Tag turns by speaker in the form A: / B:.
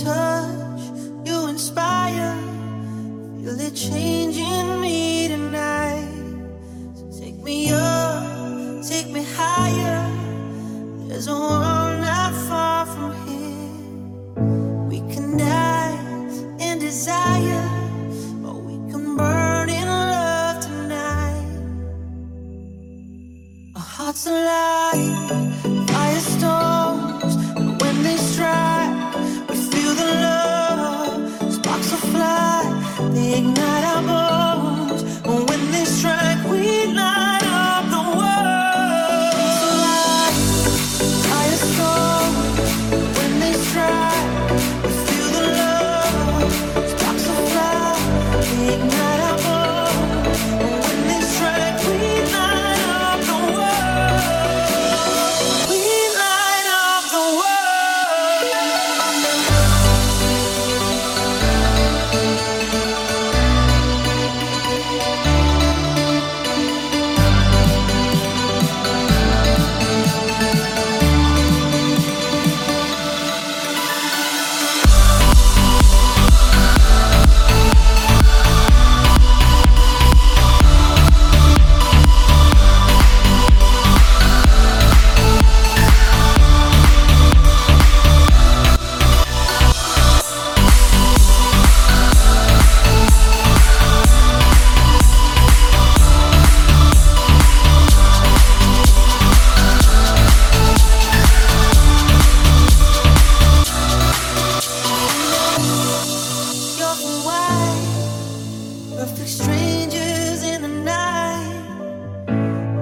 A: touch, you inspire. Feel it changing ignorable